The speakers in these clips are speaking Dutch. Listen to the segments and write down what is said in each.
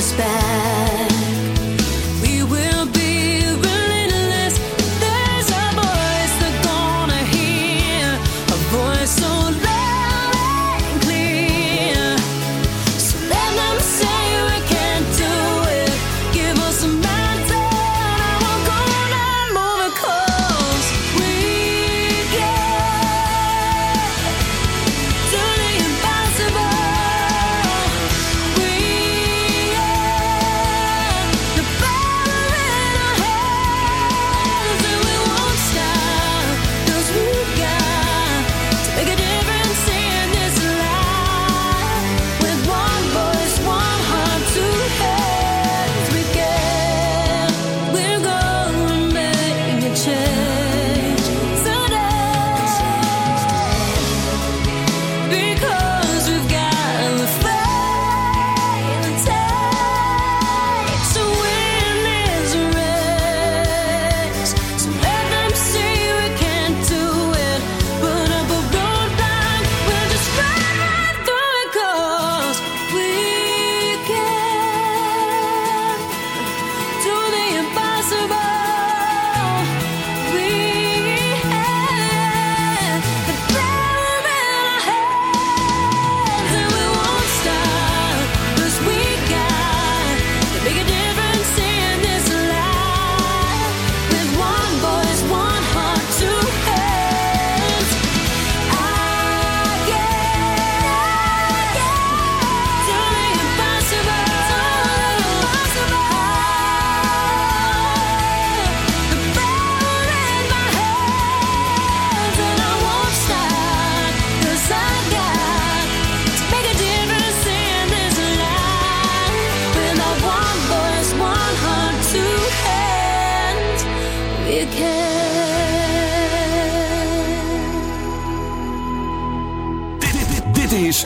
despair.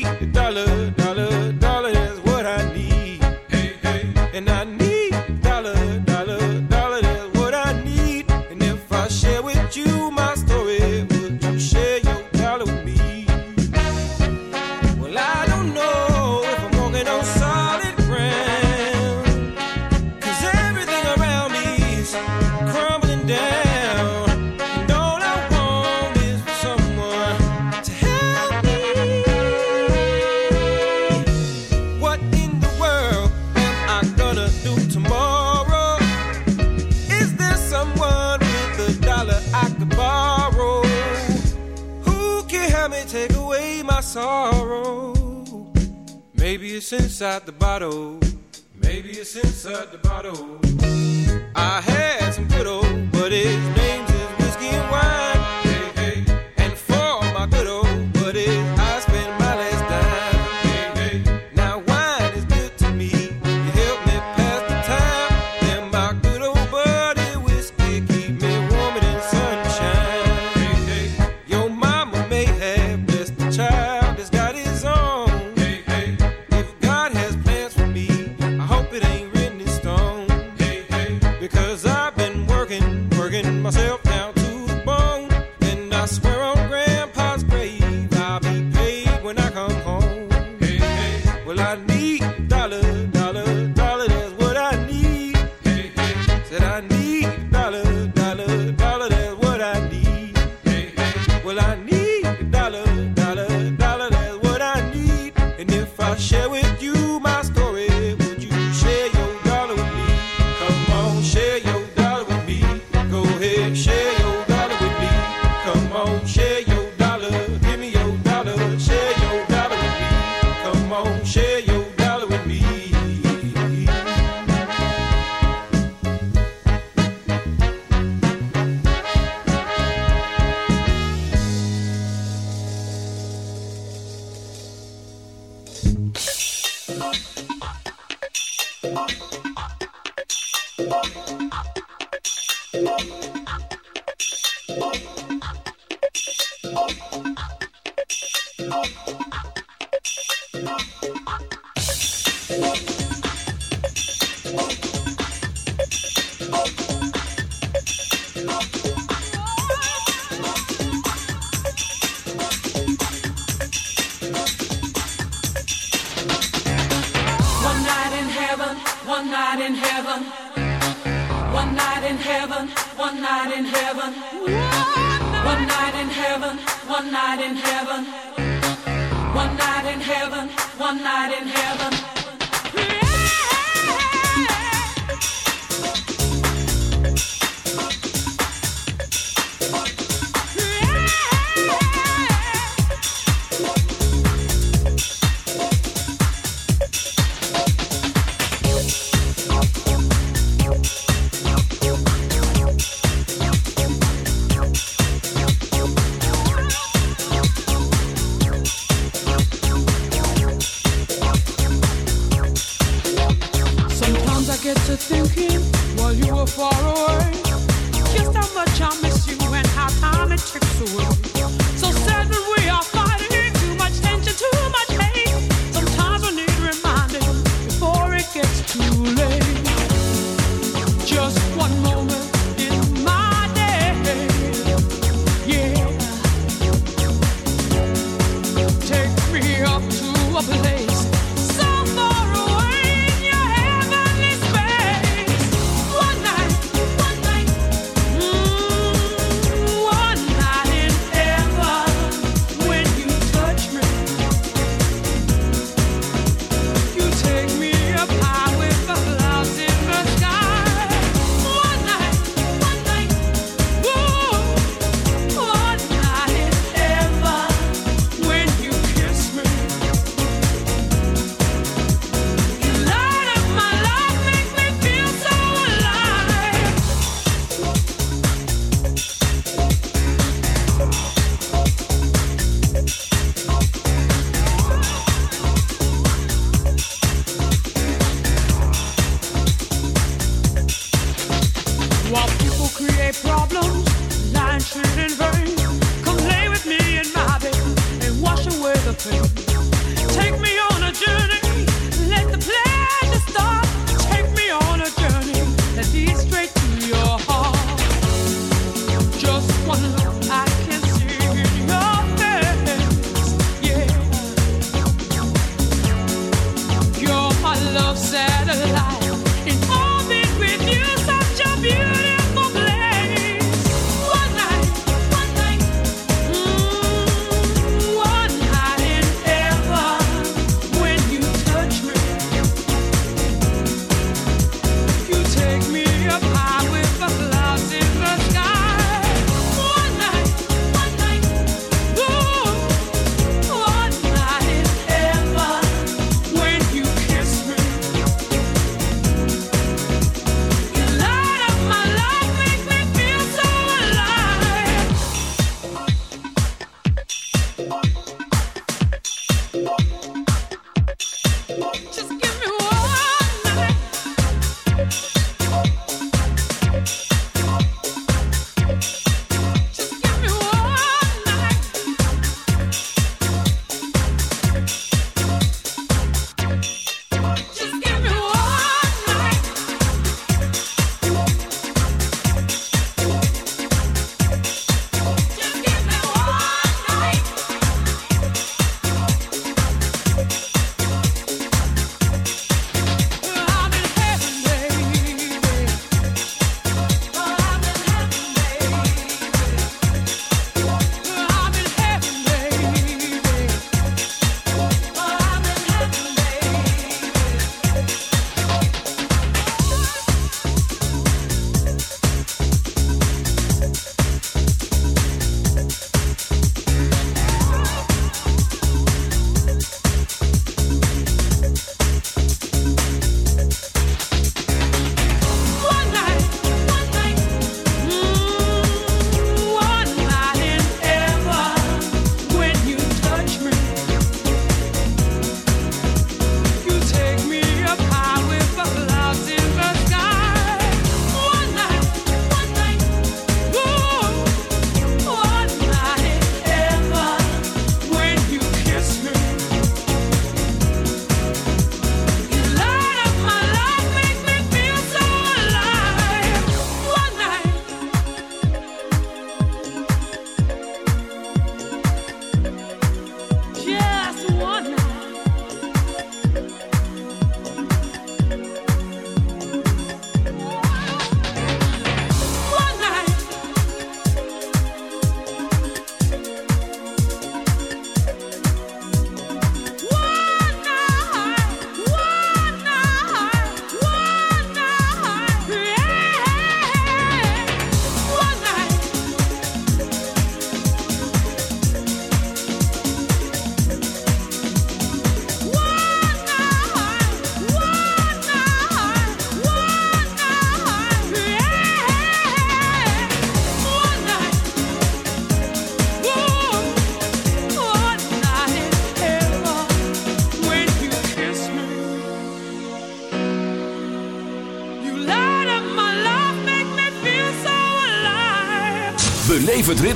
beat the dollar. insert the bottle.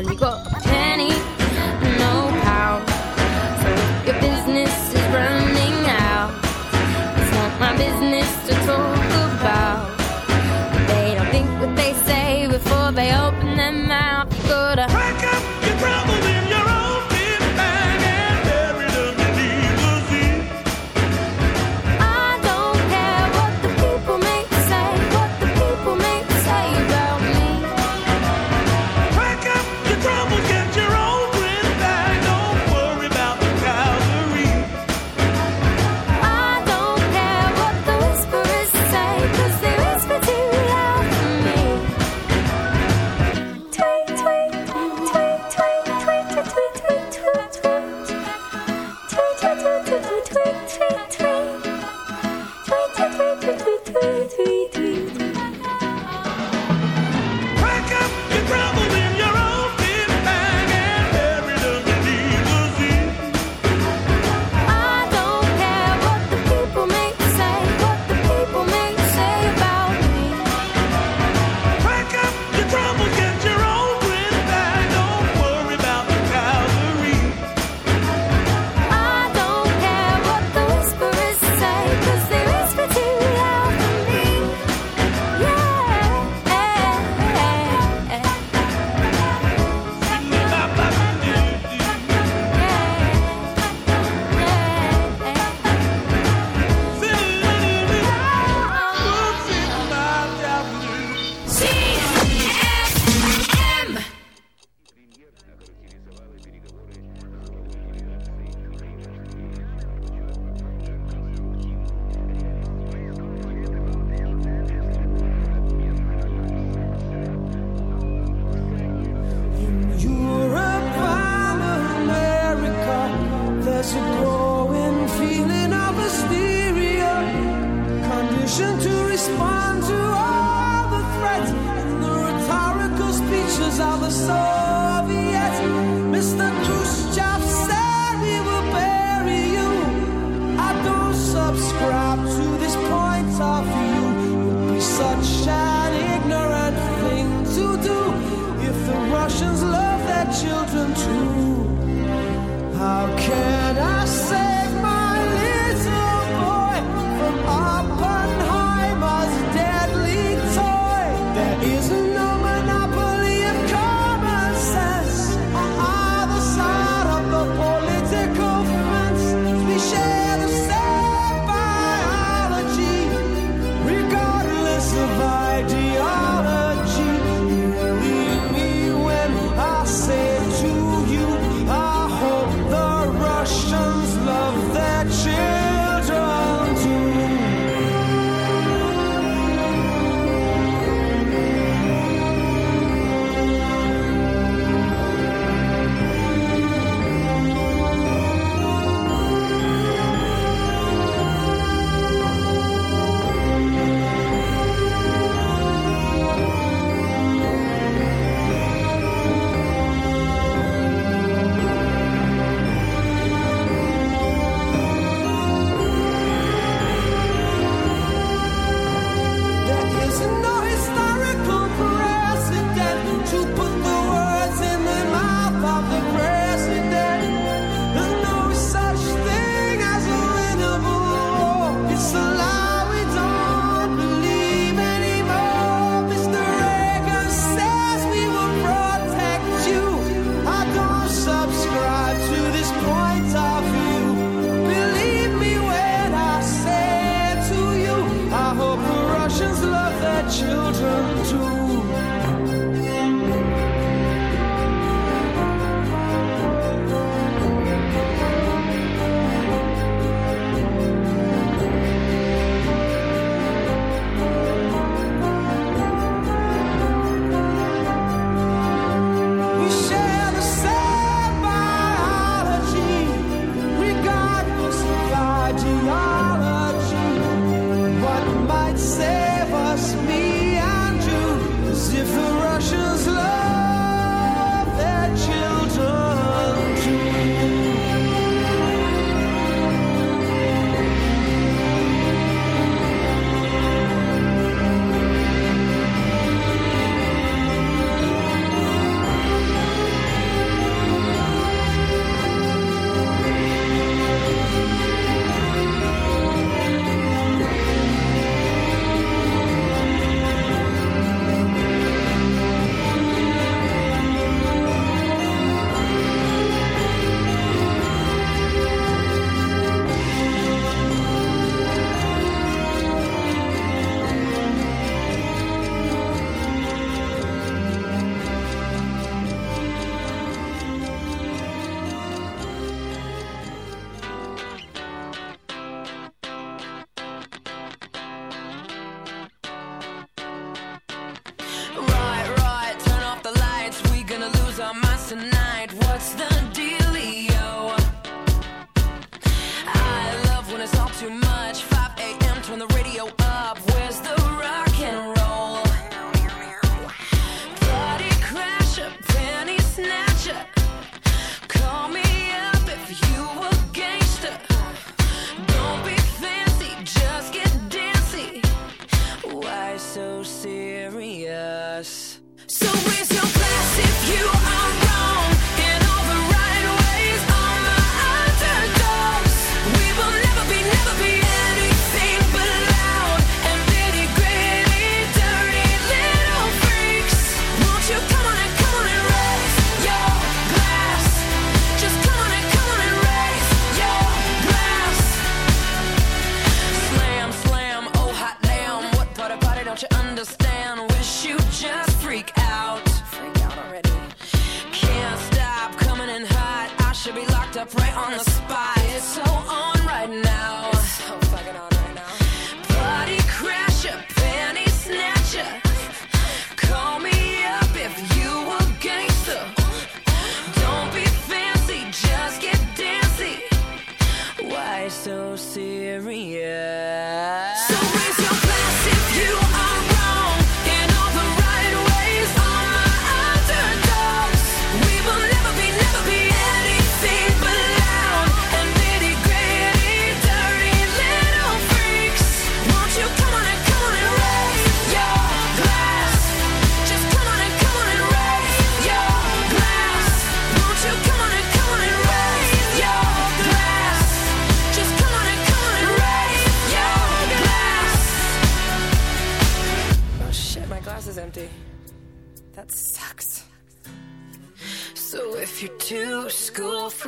hidráulico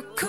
for.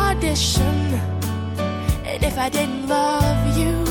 audition. And if I didn't love you,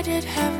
I did have